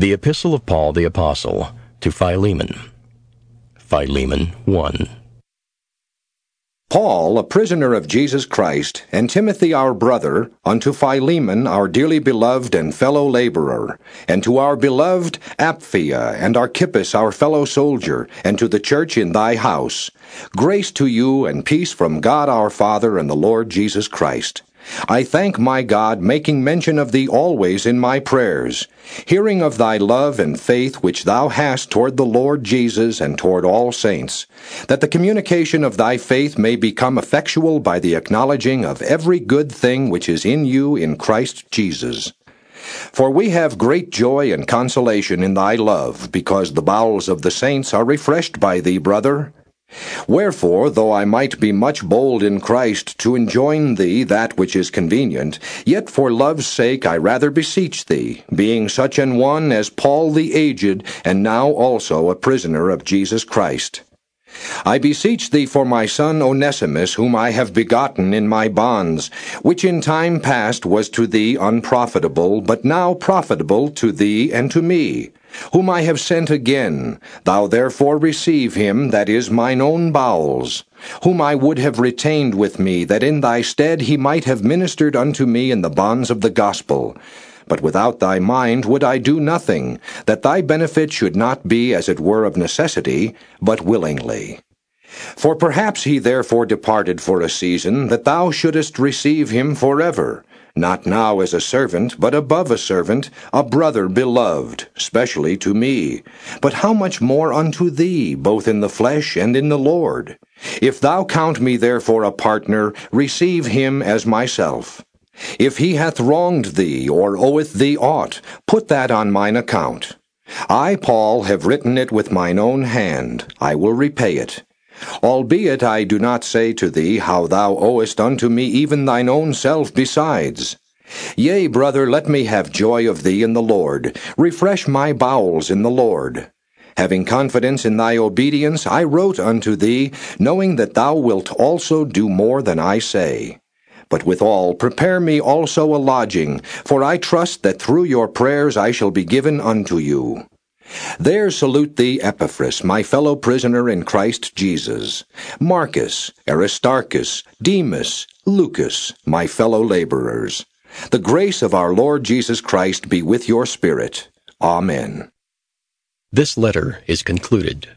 The Epistle of Paul the Apostle to Philemon. Philemon 1. Paul, a prisoner of Jesus Christ, and Timothy our brother, unto Philemon our dearly beloved and fellow laborer, and to our beloved Apphia and Archippus our fellow soldier, and to the church in thy house, grace to you and peace from God our Father and the Lord Jesus Christ. I thank my God, making mention of thee always in my prayers, hearing of thy love and faith which thou hast toward the Lord Jesus and toward all saints, that the communication of thy faith may become effectual by the acknowledging of every good thing which is in you in Christ Jesus. For we have great joy and consolation in thy love, because the bowels of the saints are refreshed by thee, brother. Wherefore, though I might be much bold in Christ to enjoin thee that which is convenient, yet for love's sake I rather beseech thee, being such an one as Paul the aged, and now also a prisoner of Jesus Christ. I beseech thee for my son Onesimus, whom I have begotten in my bonds, which in time past was to thee unprofitable, but now profitable to thee and to me whom I have sent again. Thou therefore receive him that is mine own bowels, whom I would have retained with me, that in thy stead he might have ministered unto me in the bonds of the gospel. But without thy mind would I do nothing, that thy benefit should not be as it were of necessity, but willingly. For perhaps he therefore departed for a season, that thou shouldest receive him for ever not now as a servant, but above a servant, a brother beloved, specially to me. But how much more unto thee, both in the flesh and in the Lord? If thou count me therefore a partner, receive him as myself. If he hath wronged thee, or oweth thee aught, put that on mine account. I, Paul, have written it with mine own hand. I will repay it. Albeit I do not say to thee how thou owest unto me even thine own self besides. Yea, brother, let me have joy of thee in the Lord. Refresh my bowels in the Lord. Having confidence in thy obedience, I wrote unto thee, knowing that thou wilt also do more than I say. But withal, prepare me also a lodging, for I trust that through your prayers I shall be given unto you. There salute thee Epaphras, my fellow prisoner in Christ Jesus, Marcus, Aristarchus, Demas, Lucas, my fellow laborers. The grace of our Lord Jesus Christ be with your spirit. Amen. This letter is concluded.